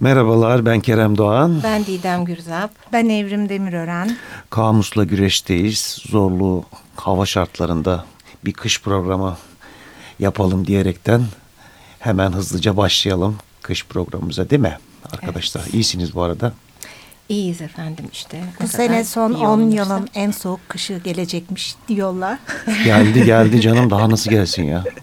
Merhabalar ben Kerem Doğan. Ben Didem Gürzap. Ben Evrim Demirören. Kamusla güreşteyiz. Zorlu hava şartlarında bir kış programı yapalım diyerekten hemen hızlıca başlayalım kış programımıza değil mi arkadaşlar? Evet. İyisiniz bu arada. İyiyiz efendim işte. Bu sene son 10 yılın en soğuk kışı gelecekmiş diyorlar. Geldi geldi canım daha nasıl gelsin ya.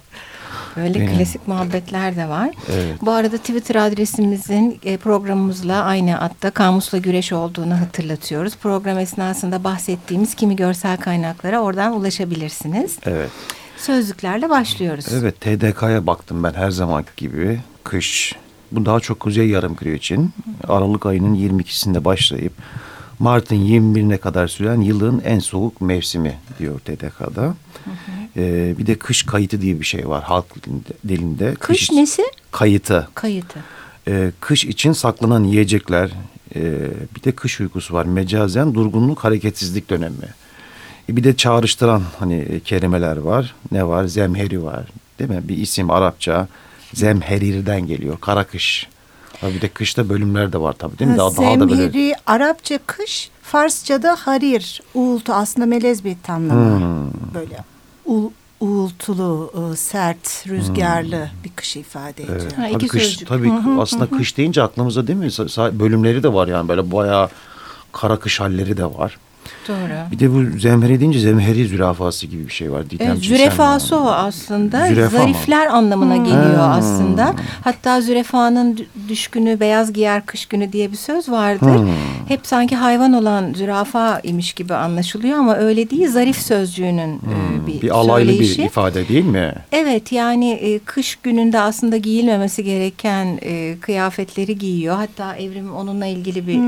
Böyle Benim. klasik muhabbetler de var. Evet. Bu arada Twitter adresimizin e, programımızla aynı adda Kamusla Güreş olduğunu hatırlatıyoruz. Program esnasında bahsettiğimiz kimi görsel kaynaklara oradan ulaşabilirsiniz. Evet. Sözlüklerle başlıyoruz. Evet TDK'ya baktım ben her zaman gibi. Kış. Bu daha çok Kuzey Yarımküre için. Aralık ayının 22'sinde başlayıp Mart'ın 21'ine kadar süren yılın en soğuk mevsimi diyor TDK'da. Hı hı. Ee, bir de kış kayıtı diye bir şey var halk dilinde. Kış, kış nesi? Kayıtı. Kayıtı. Ee, kış için saklanan yiyecekler. E, bir de kış uykusu var. Mecazen durgunluk, hareketsizlik dönemi. E, bir de çağrıştıran hani kelimeler var. Ne var? Zemheri var. Değil mi? Bir isim Arapça. Zemherir'den geliyor. Kara kış. Bir de kışta bölümler de var tabii değil mi? Daha, Zemheri, daha da böyle... Arapça kış, Farsça'da harir, uğultu aslında melez bir tamlama. Hmm. Böyle u, uğultulu, ıı, sert, rüzgarlı hmm. bir kış ifade ediyor. Evet. Ha, tabii kış, tabii aslında kış deyince aklımıza değil mi? Bölümleri de var yani böyle bayağı kara kış halleri de var. Doğru. Bir de bu zemheri deyince zemheri zürafası gibi bir şey var. Didem evet, zürefası o aslında. Zürefa Zarifler mı? anlamına hmm. geliyor aslında. Hatta zürefanın düşkünü beyaz giyer kış günü diye bir söz vardır. Hmm. Hep sanki hayvan olan zürafa imiş gibi anlaşılıyor ama öyle değil. Zarif sözcüğünün e, hmm. bir, bir alaylı bir ifade değil mi? Evet yani e, kış gününde aslında giyilmemesi gereken e, kıyafetleri giyiyor. Hatta Evrim onunla ilgili bir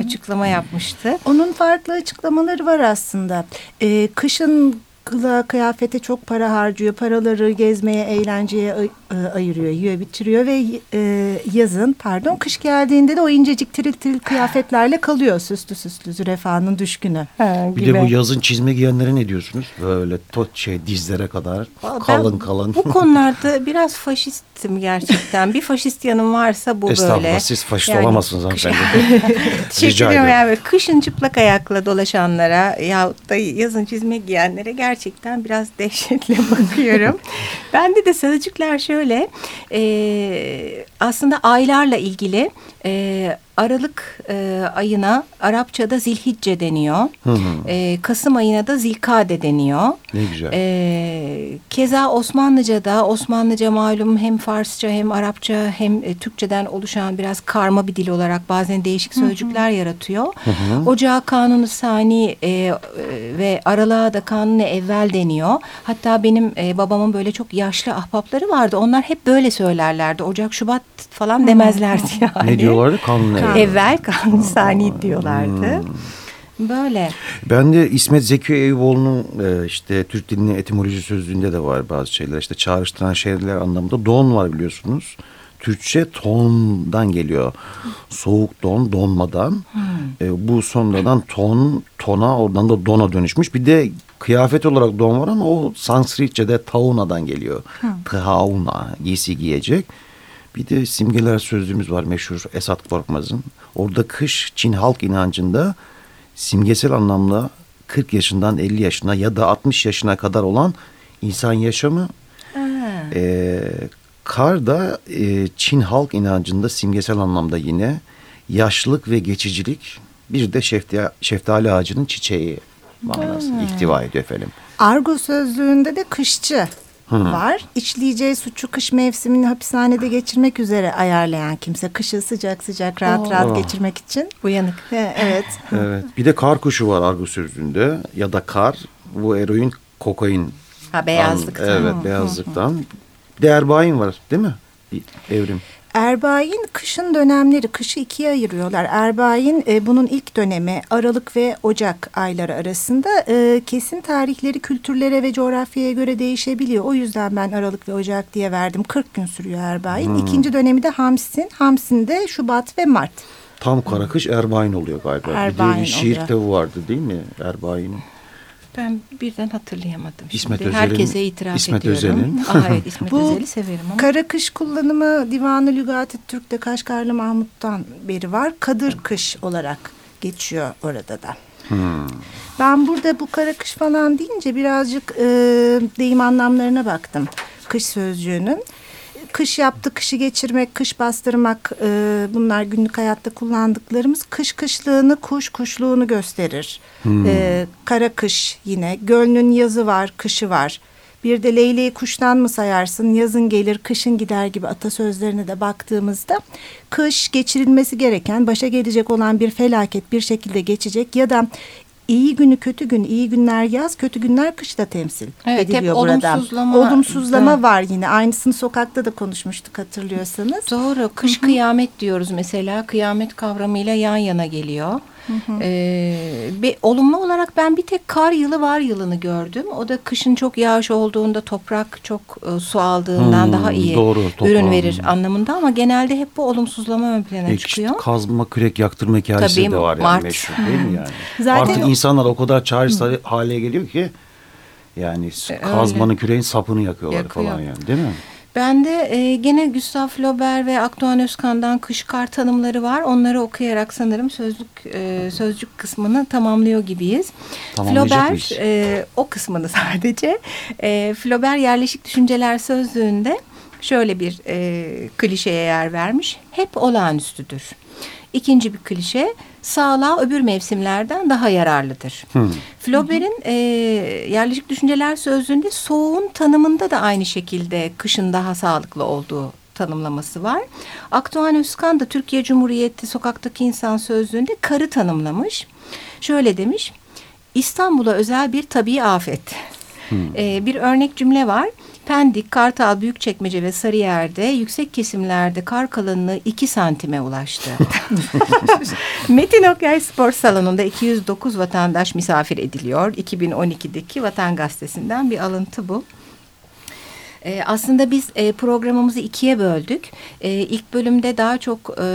açıklama yapmıştı. Onun farklı açıklamaları açıklamaları var aslında. E, kışın kılığa, kıyafete çok para harcıyor. Paraları gezmeye, eğlenceye e, ayırıyor, yiyor, bitiriyor ve e, yazın pardon kış geldiğinde de o incecik tiril tiril kıyafetlerle kalıyor süslü süslü zürefanın düşkünü. Ha, bir de bu yazın çizme giyenlere ne diyorsunuz? Böyle tot şey dizlere kadar ben, kalın kalın. Bu konularda biraz faşistim gerçekten. bir faşist yanım varsa bu Estağfurullah, böyle. Estağfurullah siz faşist yani, olamazsınız hanımefendi. Teşekkür ederim. Yani, kışın çıplak ayakla dolaşanlara yahut da yazın çizme giyenlere gerçekten biraz dehşetle bakıyorum. Bende de sözcükler şöyle e, aslında aylarla ilgili e, Aralık e, ayına Arapçada Zilhicce deniyor. Hı hı. E, Kasım ayına da Zilkade deniyor. Ne güzel. E, keza Osmanlıca'da, Osmanlıca malum hem Farsça hem Arapça hem e, Türkçeden oluşan biraz karma bir dil olarak bazen değişik sözcükler hı hı. yaratıyor. Hı hı. Ocağa Kanunu Sani e, e, ve Aralığa da Kanunu Evvel deniyor. Hatta benim e, babamın böyle çok yaşlı ahbapları vardı. Onlar hep böyle söylerlerdi. Ocak, Şubat falan demezlerdi yani. Ne diyorlardı? Kanunu Kan. Evvel kanun sani diyorlardı. Hmm. Böyle. Ben de İsmet Zeki Eyüboğlu'nun e, işte Türk dilinin etimoloji sözlüğünde de var bazı şeyler. İşte çağrıştıran şeyler anlamında don var biliyorsunuz. Türkçe tondan geliyor. Soğuk don, donmadan. Hmm. E, bu sonradan ton, tona, oradan da dona dönüşmüş. Bir de kıyafet olarak don var ama o Sanskritçe'de tauna'dan geliyor. Hmm. Tauna, giysi giyecek. Bir de simgeler sözlüğümüz var meşhur Esat Korkmaz'ın. Orada kış Çin halk inancında simgesel anlamda 40 yaşından 50 yaşına ya da 60 yaşına kadar olan insan yaşamı. E, kar da e, Çin halk inancında simgesel anlamda yine yaşlılık ve geçicilik bir de şeftali, şeftali ağacının çiçeği manasını ihtiva ediyor efendim. Argo sözlüğünde de kışçı Hı. var. İşleyeceği suçu kış mevsimini hapishanede geçirmek üzere ayarlayan kimse. Kışı sıcak sıcak rahat Oo. rahat geçirmek için. Uyanık. evet. evet. Bir de kar kuşu var argo sözlüğünde ya da kar bu eroin kokain. Ha beyazlıktan. An, evet beyazlıktan. Bir de erbain var değil mi? Evrim. Erbayin kışın dönemleri, kışı ikiye ayırıyorlar. Erbayin e, bunun ilk dönemi Aralık ve Ocak ayları arasında e, kesin tarihleri kültürlere ve coğrafyaya göre değişebiliyor. O yüzden ben Aralık ve Ocak diye verdim. 40 gün sürüyor Erbayin. Hmm. İkinci dönemi de Hamsin. Hamsin de Şubat ve Mart. Tam karakış Erbayin oluyor galiba. Erbayin bir de bir şiir kitabı vardı değil mi Erbayin'in? Ben birden hatırlayamadım. İsmet Şimdi. Özel'in- Herkese itiraf İsmet ediyorum. Özel'in. Aa, evet İsmet Bu Özel'i severim ama. Kara kış kullanımı Divanı Lügati Türk'te Kaşgarlı Mahmut'tan beri var. Kadır kış olarak geçiyor orada da. Hmm. Ben burada bu kara kış falan deyince birazcık e, deyim anlamlarına baktım. Kış sözcüğünün. Kış yaptı, kışı geçirmek, kış bastırmak e, bunlar günlük hayatta kullandıklarımız. Kış kışlığını, kuş kuşluğunu gösterir. E, kara kış yine. Gölünün yazı var, kışı var. Bir de leyleği kuştan mı sayarsın, yazın gelir, kışın gider gibi atasözlerine de baktığımızda kış geçirilmesi gereken, başa gelecek olan bir felaket bir şekilde geçecek ya da iyi günü kötü gün, iyi günler yaz, kötü günler kışta temsil Evet, hep ediliyor burada. olumsuzlama- Olumsuzlama Da. var yine. Aynısını sokakta da konuşmuştuk hatırlıyorsanız. Doğru. Kış kıyamet diyoruz mesela. Kıyamet kavramıyla yan yana geliyor. Ee, bir, olumlu olarak ben bir tek kar yılı var yılını gördüm. O da kışın çok yağış olduğunda toprak çok e, su aldığından Hmm, daha iyi doğru, ürün verir anlamında ama genelde hep bu olumsuzlama ön plana E, işte çıkıyor. kazma kürek yaktırma hikayesi Tabii, de var yani Mart. meşhur değil mi yani? Zaten Artık o- insanlar o kadar çaresiz hale geliyor ki yani E, kazmanın küreğin sapını yakıyorlar Yakıyor. falan yani değil mi? Ben de e, gene Gustav Flaubert ve Akdoğan Özkan'dan kış kar tanımları var. Onları okuyarak sanırım sözlük e, sözcük kısmını tamamlıyor gibiyiz. Flaubert e, o kısmını sadece. E, Flaubert yerleşik düşünceler sözlüğünde şöyle bir e, klişeye yer vermiş. Hep olağanüstüdür. İkinci bir klişe sağlığa öbür mevsimlerden daha yararlıdır. Hmm. Flaubert'in e, yerleşik düşünceler sözlüğünde soğuğun tanımında da aynı şekilde kışın daha sağlıklı olduğu tanımlaması var. Akdoğan Özkan da Türkiye Cumhuriyeti Sokaktaki İnsan Sözlüğü'nde karı tanımlamış. Şöyle demiş, İstanbul'a özel bir tabii afet. E, bir örnek cümle var. Pendik, Kartal, Büyükçekmece ve Sarıyer'de yüksek kesimlerde kar kalınlığı 2 santime ulaştı. Metin Okyay Spor Salonu'nda 209 vatandaş misafir ediliyor. 2012'deki Vatan Gazetesi'nden bir alıntı bu. Ee, aslında biz e, programımızı ikiye böldük. E, ilk bölümde daha çok e,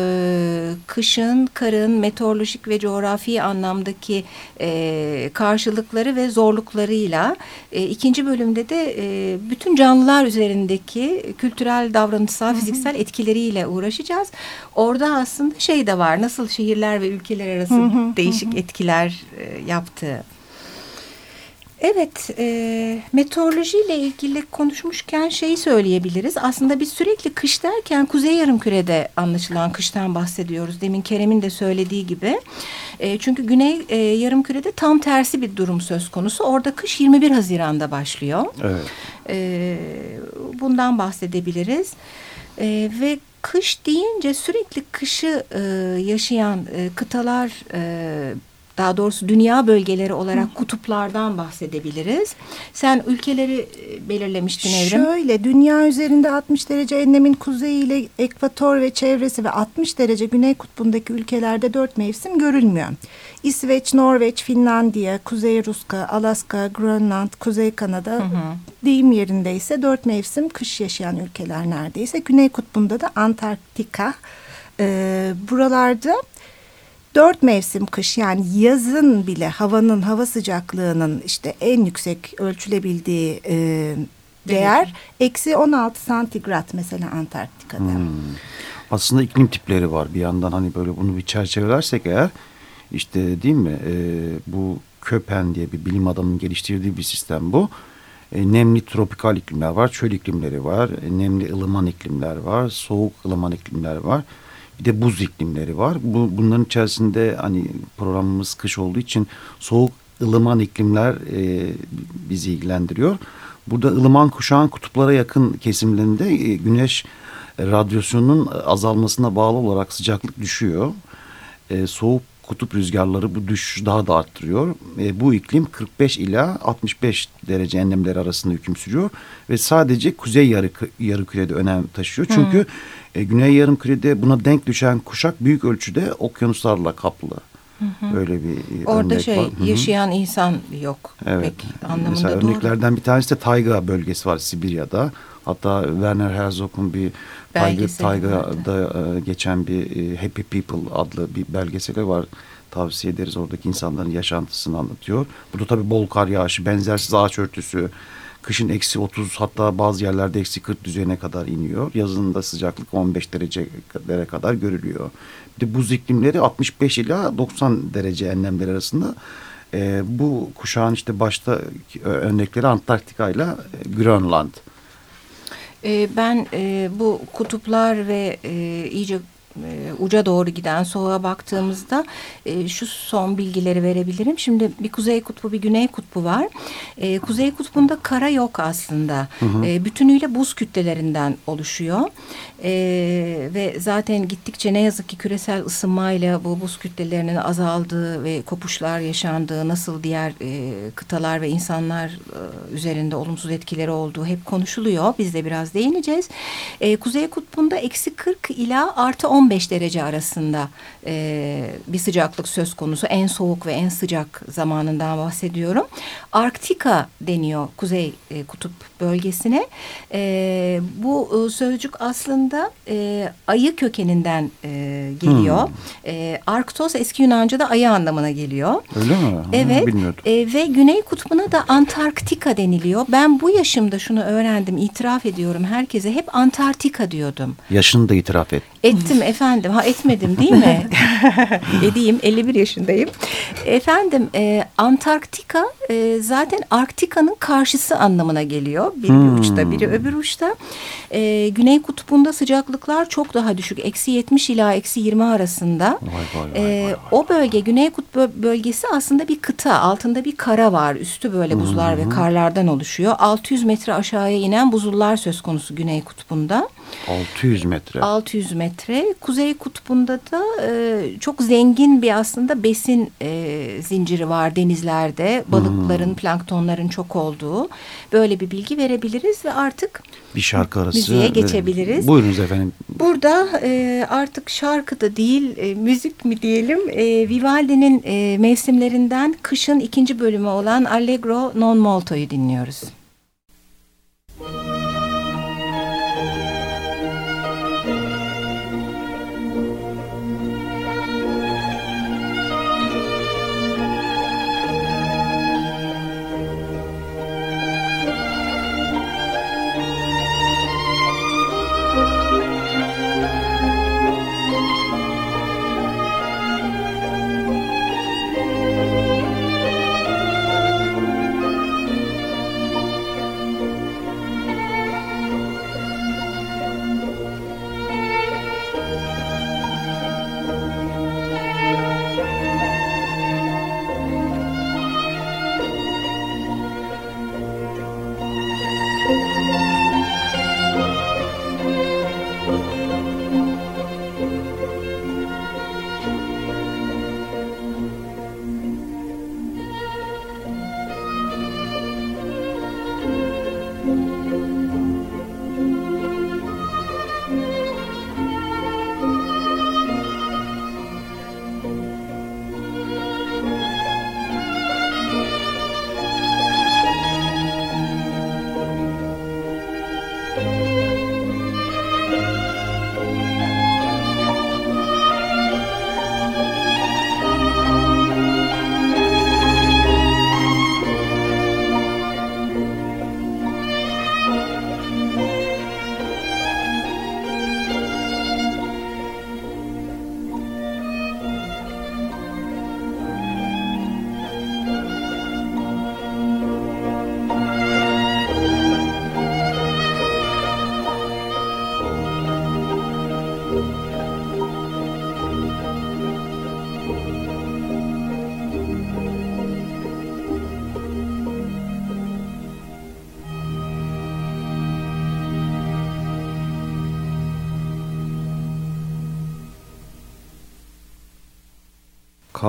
kışın, karın, meteorolojik ve coğrafi anlamdaki e, karşılıkları ve zorluklarıyla, e, ikinci bölümde de e, bütün canlılar üzerindeki kültürel, davranışsal, fiziksel etkileriyle uğraşacağız. Orada aslında şey de var, nasıl şehirler ve ülkeler arası değişik etkiler e, yaptığı. Evet, e, meteorolojiyle ilgili konuşmuşken şeyi söyleyebiliriz. Aslında biz sürekli kış derken Kuzey Yarımküre'de anlaşılan kıştan bahsediyoruz. Demin Kerem'in de söylediği gibi. E, çünkü Güney e, Yarımküre'de tam tersi bir durum söz konusu. Orada kış 21 Haziran'da başlıyor. Evet. E, bundan bahsedebiliriz. E, ve kış deyince sürekli kışı e, yaşayan e, kıtalar... E, daha doğrusu dünya bölgeleri olarak kutuplardan bahsedebiliriz. Sen ülkeleri e, belirlemiştin Evrim. Şöyle dünya üzerinde 60 derece enlemin kuzeyi ile ekvator ve çevresi ve 60 derece güney kutbundaki ülkelerde dört mevsim görülmüyor. İsveç, Norveç, Finlandiya, Kuzey Ruska, Alaska, Grönland, Kuzey Kanada deyim yerinde ise dört mevsim kış yaşayan ülkeler neredeyse. Güney kutbunda da Antarktika. Ee, buralarda dört mevsim kış yani yazın bile havanın hava sıcaklığının işte en yüksek ölçülebildiği e, değer eksi 16 santigrat mesela Antarktika'da. Aslında iklim tipleri var bir yandan hani böyle bunu bir çerçevelersek eğer işte değil mi e, bu Köpen diye bir bilim adamının geliştirdiği bir sistem bu. E, nemli tropikal iklimler var, çöl iklimleri var, e, nemli ılıman iklimler var, soğuk ılıman iklimler var. Bir de buz iklimleri var. Bu, bunların içerisinde hani programımız kış olduğu için soğuk ılıman iklimler e, bizi ilgilendiriyor. Burada ılıman kuşağın kutuplara yakın kesimlerinde e, güneş radyasyonunun azalmasına bağlı olarak sıcaklık düşüyor. E, soğuk kutup rüzgarları bu düşüş daha da arttırıyor. E, bu iklim 45 ila 65 derece enlemleri arasında hüküm sürüyor ve sadece kuzey yarı yarımkürede önem taşıyor. Çünkü e, güney yarımkürede buna denk düşen kuşak büyük ölçüde okyanuslarla kaplı. Böyle bir e, Orada örnek şey var. Hı hı. yaşayan insan yok. Evet. Pek anlamında Mesela doğru. örneklerden bir tanesi de tayga bölgesi var Sibirya'da. Hatta Werner Herzog'un bir tayga, Belgeseli taygada e, geçen bir e, Happy People adlı bir belgeseli var. tavsiye ederiz. Oradaki insanların yaşantısını anlatıyor. Burada tabii bol kar yağışı, benzersiz ağaç örtüsü, kışın eksi 30 hatta bazı yerlerde eksi 40 düzeyine kadar iniyor. Yazın da sıcaklık 15 derecelere kadar görülüyor. Bir de buz iklimleri 65 ila 90 derece enlemler arasında. E, bu kuşağın işte başta örnekleri Antarktika ile Grönland. E, ben e, bu kutuplar ve e, iyice e, uca doğru giden soğuğa baktığımızda e, şu son bilgileri verebilirim. Şimdi bir kuzey kutbu bir güney kutbu var. E, kuzey kutbunda kara yok aslında. Hı hı. E, bütünüyle buz kütlelerinden oluşuyor. E, ve zaten gittikçe ne yazık ki küresel ısınmayla bu buz kütlelerinin azaldığı ve kopuşlar yaşandığı nasıl diğer e, kıtalar ve insanlar e, üzerinde olumsuz etkileri olduğu hep konuşuluyor. Biz de biraz değineceğiz. E, kuzey kutbunda eksi 40 ila artı 10 15 derece arasında e, bir sıcaklık söz konusu. En soğuk ve en sıcak zamanından bahsediyorum. Arktika deniyor Kuzey e, Kutup bölgesine. E, bu e, sözcük aslında e, ayı kökeninden e, geliyor. Hmm. E, Arktos eski Yunanca'da ayı anlamına geliyor. Öyle mi? Evet. Bilmiyordum. E, ve Güney Kutbu'na da Antarktika deniliyor. Ben bu yaşımda şunu öğrendim, itiraf ediyorum herkese. Hep Antarktika diyordum. Yaşını da itiraf et. Ettim efendim. Ha etmedim değil mi? Edeyim. 51 yaşındayım. Efendim e, Antarktika e, zaten Arktika'nın karşısı anlamına geliyor. Biri hmm. bir uçta biri öbür uçta. E, Güney kutbunda sıcaklıklar çok daha düşük. Eksi 70 ila eksi 20 arasında. Vay, vay, vay, e, vay, vay. O bölge Güney kutbu bölgesi aslında bir kıta. Altında bir kara var. Üstü böyle buzlar hmm. ve karlardan oluşuyor. 600 metre aşağıya inen buzullar söz konusu Güney kutbunda. 600 metre. 600 metre. Kuzey kutbunda da e, çok zengin bir aslında besin e, zinciri var denizlerde. Balıkların, hmm. planktonların çok olduğu. Böyle bir bilgi verebiliriz ve artık bir şarkı arası müziğe geçebiliriz. Buyurunuz efendim. Burada e, artık şarkı da değil, e, müzik mi diyelim. E, Vivaldi'nin e, mevsimlerinden kışın ikinci bölümü olan Allegro non molto'yu dinliyoruz.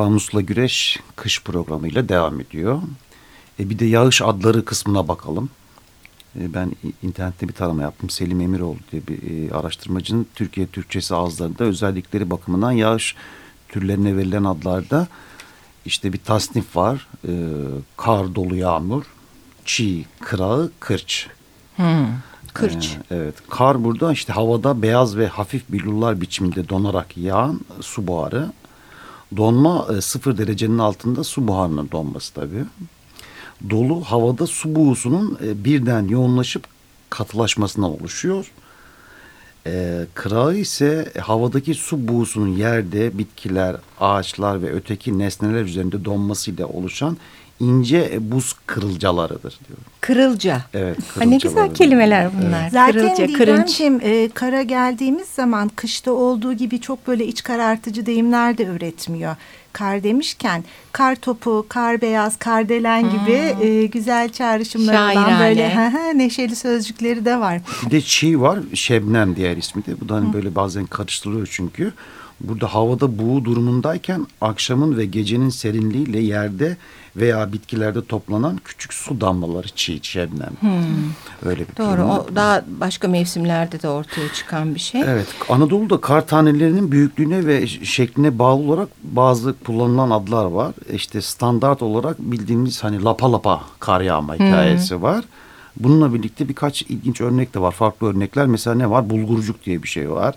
Kamusla Güreş kış programıyla devam ediyor. E bir de yağış adları kısmına bakalım. E ben internette bir tarama yaptım. Selim Emiroğlu diye bir e, araştırmacının Türkiye Türkçesi ağızlarında özellikleri bakımından yağış türlerine verilen adlarda işte bir tasnif var. E, kar dolu yağmur, çiğ, kırağı, kırç. Hmm, kırç. Ee, evet. Kar burada işte havada beyaz ve hafif billurlar biçiminde donarak yağan su buharı. Donma e, sıfır derecenin altında su buharının donması tabii. Dolu havada su buğusunun e, birden yoğunlaşıp katılaşmasından oluşuyor. E, kırağı ise havadaki su buğusunun yerde bitkiler, ağaçlar ve öteki nesneler üzerinde donmasıyla oluşan ince buz kırılcalarıdır diyor. Kırılca. Evet. Ha, ne güzel kelimeler bunlar. Evet. Zaten Kırılca, kırınç. Didemciğim e, kara geldiğimiz zaman kışta olduğu gibi çok böyle iç karartıcı deyimler de üretmiyor. Kar demişken kar topu, kar beyaz, kardelen gibi e, güzel çağrışımları olan Şairane. böyle neşeli sözcükleri de var. Bir de çiğ var, şebnem diğer ismi de. Bu da hani böyle bazen karıştırılıyor çünkü. Burada havada buğu durumundayken akşamın ve gecenin serinliğiyle yerde veya bitkilerde toplanan küçük su damlaları çiğ, şebnem. Öyle bir Doğru. durum. O daha başka mevsimlerde de ortaya çıkan bir şey. Evet, Anadolu'da kar tanelerinin büyüklüğüne ve şekline bağlı olarak bazı kullanılan adlar var. İşte standart olarak bildiğimiz hani lapa lapa kar yağma hikayesi var. Bununla birlikte birkaç ilginç örnek de var. Farklı örnekler. Mesela ne var? Bulgurcuk diye bir şey var.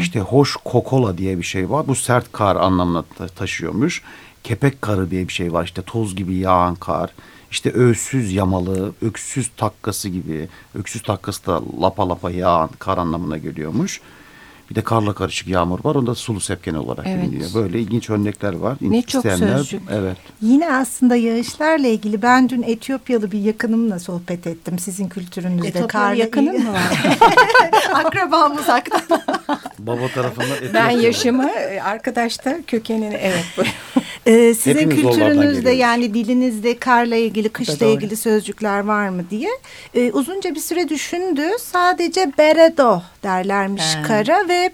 İşte hoş kokola diye bir şey var. Bu sert kar anlamına ta- taşıyormuş. Kepek karı diye bir şey var. İşte toz gibi yağan kar. İşte öksüz yamalı, öksüz takkası gibi. Öksüz takkası da lapa lapa yağan kar anlamına geliyormuş. Bir de karla karışık yağmur var. O da sulu sepken olarak Evet. biliniyor. Böyle ilginç örnekler var. Ne çok İsteyenler- sözcük. Evet. Yine aslında yağışlarla ilgili ben dün Etiyopyalı bir yakınımla sohbet ettim sizin kültürünüzde. Etopya karla yakının mı var? Akrabam uzakta. Baba tarafından ben Etiyopyalı. yaşımı e, arkadaşta kökenini evet. bu- Ee, sizin Hepimiz kültürünüzde yani dilinizde karla ilgili, kışla doğru. ilgili sözcükler var mı diye Ee, uzunca bir süre düşündü. Sadece beredo derlermiş Ha. kara ve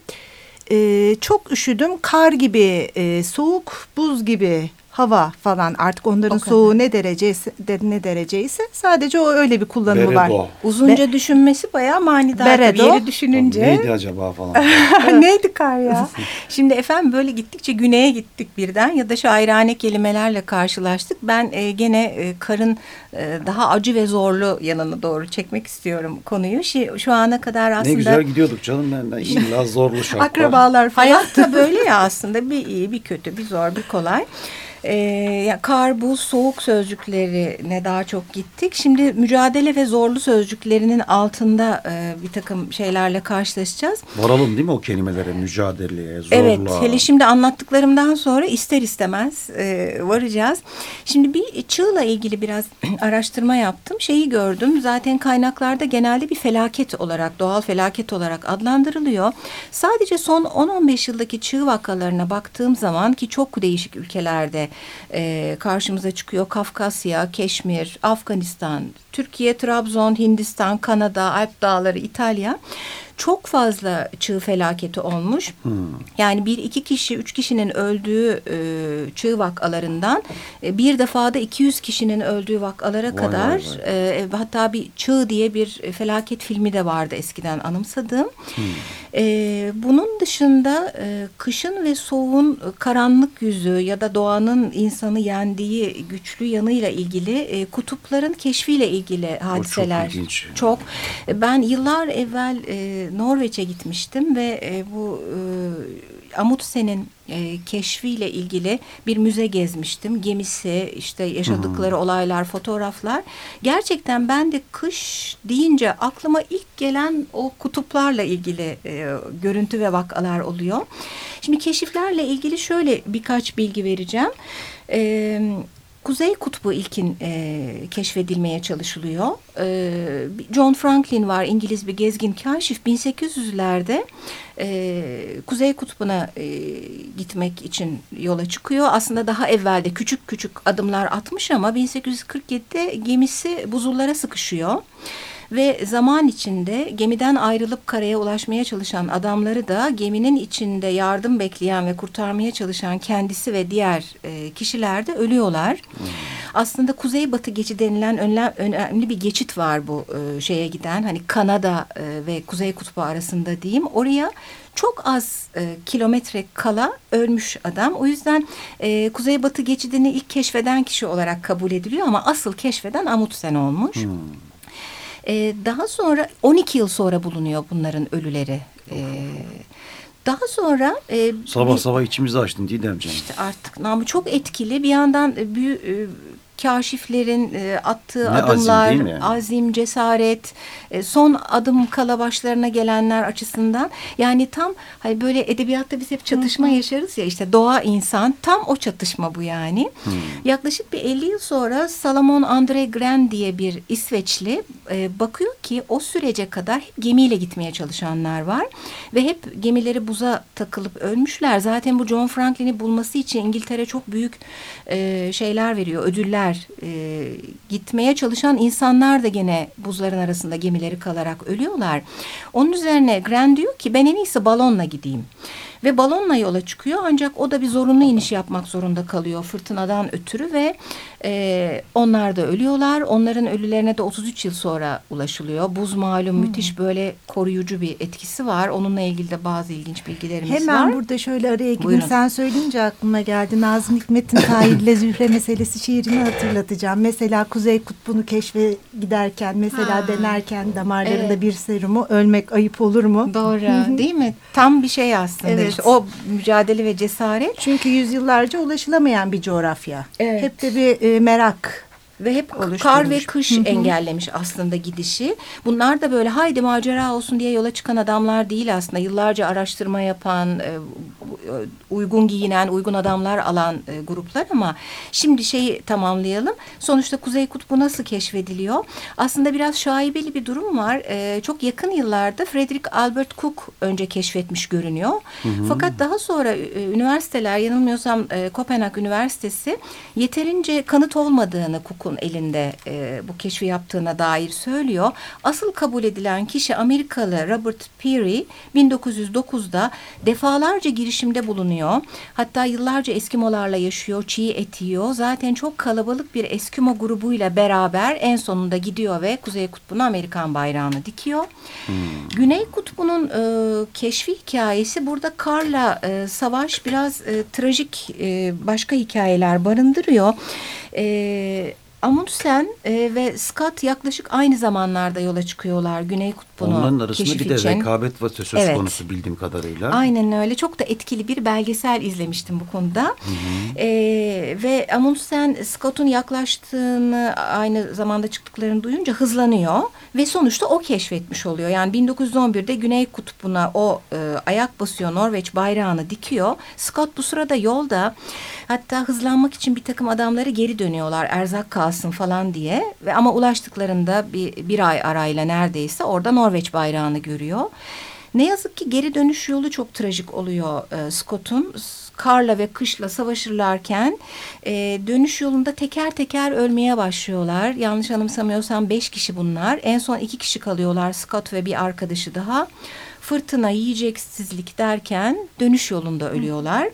e, çok üşüdüm. Kar gibi, e, soğuk, buz gibi hava falan artık onların O kadar. soğuğu ne dereceyse de, ne dereceyse sadece o öyle bir kullanımı var. Beredo. Uzunca düşünmesi bayağı manidar. Beredo. tabii. Yeri düşününce. Neydi acaba falan. Neydi kar ya? Şimdi efendim böyle gittikçe güneye gittik birden ya da şairane kelimelerle karşılaştık. Ben e, gene e, karın e, daha acı ve zorlu yanına doğru çekmek istiyorum konuyu. Şu, şu ana kadar aslında ne güzel gidiyorduk canım ben. ben illa zorlu şart var. Akrabalar falan. Hayatta böyle ya aslında bir iyi, bir kötü, bir zor, bir kolay. Ee, ya kar, buz, soğuk sözcüklerine daha çok gittik. Şimdi mücadele ve zorlu sözcüklerinin altında e, bir takım şeylerle karşılaşacağız. Varalım değil mi o kelimelere? Mücadeleye, zorluğa. Evet, hele şimdi anlattıklarımdan sonra ister istemez e, varacağız. Şimdi bir çığla ilgili biraz araştırma yaptım. Şeyi gördüm, zaten kaynaklarda genelde bir felaket olarak, doğal felaket olarak adlandırılıyor. Sadece son 10-15 yıldaki çığ vakalarına baktığım zaman ki çok değişik ülkelerde e, karşımıza çıkıyor. Kafkasya, Keşmir, Afganistan, Türkiye, Trabzon, Hindistan, Kanada, Alp Dağları, İtalya çok fazla çığ felaketi olmuş. Yani bir iki kişi, üç kişinin öldüğü e, çığ vakalarından e, bir defada 200 kişinin öldüğü vakalara Vay kadar vay e, hatta bir çığ diye bir e, felaket filmi de vardı eskiden anımsadığım. E, bunun dışında e, kışın ve soğuğun karanlık yüzü ya da doğanın insanı yendiği güçlü yanıyla ilgili e, kutupların keşfiyle ilgili hadiseler. ilginç. Çok. E, Ben yıllar evvel e, Norveç'e gitmiştim ve e, bu e, Amundsen'in e, keşfiyle ilgili bir müze gezmiştim. Gemisi, işte yaşadıkları olaylar, fotoğraflar. Gerçekten ben de kış deyince aklıma ilk gelen o kutuplarla ilgili e, görüntü ve vakalar oluyor. Şimdi keşiflerle ilgili şöyle birkaç bilgi vereceğim. E, Kuzey Kutbu ilkin e, keşfedilmeye çalışılıyor. E, John Franklin var İngiliz bir gezgin kaşif 1800'lerde e, Kuzey Kutbu'na e, gitmek için yola çıkıyor. Aslında daha evvelde küçük küçük adımlar atmış ama 1847'de gemisi buzullara sıkışıyor. Ve zaman içinde gemiden ayrılıp karaya ulaşmaya çalışan adamları da geminin içinde yardım bekleyen ve kurtarmaya çalışan kendisi ve diğer e, kişiler de ölüyorlar. Aslında kuzeybatı geçidi denilen önlem, önemli bir geçit var bu e, şeye giden. Hani Kanada e, ve Kuzey Kutbu arasında diyeyim. Oraya çok az e, kilometre kala ölmüş adam. O yüzden e, Kuzeybatı geçidini ilk keşfeden kişi olarak kabul ediliyor ama asıl keşfeden Amundsen olmuş. Ee, daha sonra 12 yıl sonra bulunuyor bunların ölüleri. Ee, daha sonra e, Sabah bir- sabah içimizi açtın Didemciğim. işte artık namı çok etkili. Bir yandan e, büyü, e, kaşiflerin e, attığı Ne azim, adımlar, değil mi? azim, cesaret, e, son adım kala başlarına gelenler açısından yani tam hani böyle edebiyatta biz hep çatışma yaşarız ya işte doğa insan tam o çatışma bu yani. Yaklaşık bir 50 yıl sonra Salomon Andre Gren diye bir İsveçli e, bakıyor ki o sürece kadar hep gemiyle gitmeye çalışanlar var ve hep gemileri buza takılıp ölmüşler. Zaten bu John Franklin'i bulması için İngiltere çok büyük e, şeyler veriyor, ödüller. E, gitmeye çalışan insanlar da gene buzların arasında gemileri kalarak ölüyorlar. Onun üzerine Gren diyor ki ben en iyisi balonla gideyim. Ve balonla yola çıkıyor ancak o da bir zorunlu iniş yapmak zorunda kalıyor fırtınadan ötürü ve e, onlar da ölüyorlar. Onların ölülerine de 33 yıl sonra ulaşılıyor. Buz malum müthiş böyle koruyucu bir etkisi var. Onunla ilgili de bazı ilginç bilgilerimiz Hemen var. burada şöyle araya gireyim. Sen söyleyince aklıma geldi. Nazım Hikmet'in Tahir ile Zühre meselesi şiirini hatırlatacağım. Mesela Kuzey Kutbu'nu keşfe giderken, mesela Ha. denerken damarlarında Evet. bir serumu ölmek ayıp olur mu? Doğru değil mi? Tam bir şey aslında. Evet. İşte. O mücadele ve cesaret Çünkü yüzyıllarca ulaşılamayan bir coğrafya. Evet. Hep de bir e, merak. Ve hep kar ve kış engellemiş aslında gidişi. Bunlar da böyle haydi macera olsun diye yola çıkan adamlar değil aslında. Yıllarca araştırma yapan, e, uygun giyinen, uygun adamlar alan e, gruplar ama şimdi şeyi tamamlayalım. Sonuçta Kuzey Kutbu nasıl keşfediliyor? Aslında biraz şaibeli bir durum var. E, çok yakın yıllarda Frederick Albert Cook önce keşfetmiş görünüyor. Fakat daha sonra e, üniversiteler yanılmıyorsam e, Kopenhag Üniversitesi yeterince kanıt olmadığını Cook'un elinde e, bu keşfi yaptığına dair söylüyor. Asıl kabul edilen kişi Amerikalı Robert Peary 1909'da defalarca girişimde bulunuyor. Hatta yıllarca Eskimolarla yaşıyor, çiğ et yiyor. Zaten çok kalabalık bir Eskimo grubuyla beraber en sonunda gidiyor ve Kuzey Kutbu'na Amerikan bayrağını dikiyor. Güney Kutbu'nun e, keşfi hikayesi burada karla e, savaş biraz e, trajik e, başka hikayeler barındırıyor. E, Amundsen e, ve Scott yaklaşık aynı zamanlarda yola çıkıyorlar Güney Kutbu'nu Onların arasında bir de için. rekabet var söz Evet. konusu bildiğim kadarıyla. Aynen öyle. Çok da etkili bir belgesel izlemiştim bu konuda. Ee, ve Amundsen Scott'un yaklaştığını aynı zamanda çıktıklarını duyunca hızlanıyor ve sonuçta o keşfetmiş oluyor. Yani 1911'de Güney Kutbu'na o e, ayak basıyor Norveç bayrağını dikiyor. Scott bu sırada yolda hatta hızlanmak için bir takım adamları geri dönüyorlar erzak kalsın falan diye ve ama ulaştıklarında bir, bir ay arayla neredeyse orada Norveç bayrağını görüyor. Ne yazık ki geri dönüş yolu çok trajik oluyor e, Scott'un. Karla ve kışla savaşırlarken e, dönüş yolunda teker teker ölmeye başlıyorlar. Yanlış anımsamıyorsam beş kişi bunlar. En son iki kişi kalıyorlar Scott ve bir arkadaşı daha. Fırtına, yiyeceksizlik derken dönüş yolunda ölüyorlar.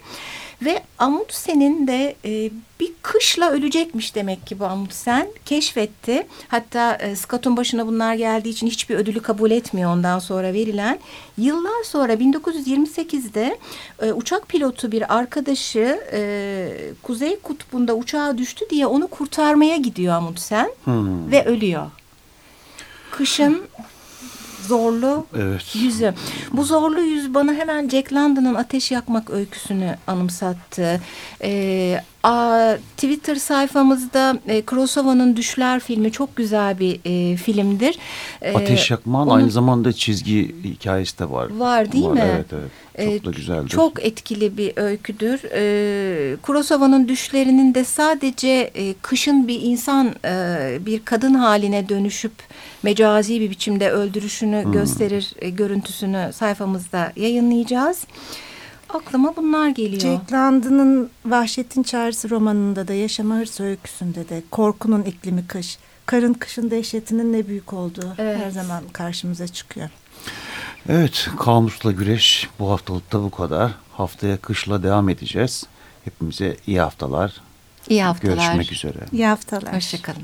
Ve Amundsen'in de e, bir kışla ölecekmiş demek ki bu Amundsen keşfetti. Hatta e, Scott'un başına bunlar geldiği için hiçbir ödülü kabul etmiyor ondan sonra verilen. Yıllar sonra 1928'de e, uçak pilotu bir arkadaşı e, Kuzey Kutbu'nda uçağa düştü diye onu kurtarmaya gidiyor Amundsen Hmm. ve ölüyor. Kışın zorlu Evet. yüzü. Bu zorlu yüz bana hemen Jack London'ın Ateş Yakmak öyküsünü anımsattı. Ee, Twitter sayfamızda e, Kurosawa'nın Düşler filmi çok güzel bir e, filmdir. Ee, Ateş Yakman onun- aynı zamanda çizgi hikayesi de var. Var değil mi? Evet evet. Çok Ee, da güzeldir. Çok etkili bir öyküdür. Ee, Kurosawa'nın düşlerinin de sadece e, kışın bir insan e, bir kadın haline dönüşüp mecazi bir biçimde öldürüşünü Hmm. gösterir e, görüntüsünü sayfamızda yayınlayacağız. Aklıma bunlar geliyor. Jack London'ın Vahşetin Çağrısı romanında da Yaşama Hırs öyküsünde de korkunun iklimi kış. Karın kışın dehşetinin ne büyük olduğu Evet. her zaman karşımıza çıkıyor. Evet, Kamus'la Güreş bu haftalıkta bu kadar. Haftaya kışla devam edeceğiz. Hepimize iyi haftalar. İyi haftalar. Görüşmek üzere. İyi haftalar. Hoşçakalın.